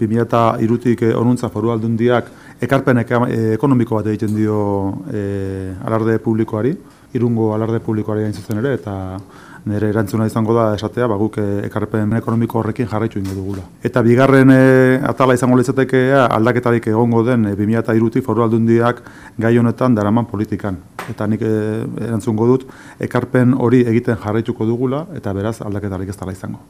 2002tik eh, onuntza foru aldundiak ekarpen eh, ekonomiko bat egiten dio e, alarde publikoari, irungo alarde publikoari hain zuzen ere, eta nire erantzuna izango da esatea, ba, guk ekarpen ekonomiko horrekin jarraitu ingo dugula. Eta bigarren e, atala izango litzatekea aldaketarik egongo den e, 2002tik foru aldundiak gai honetan daraman politikan. Eta nik e, erantzungo dut, ekarpen hori egiten jarraituko dugula, eta beraz aldaketarik ez dela izango.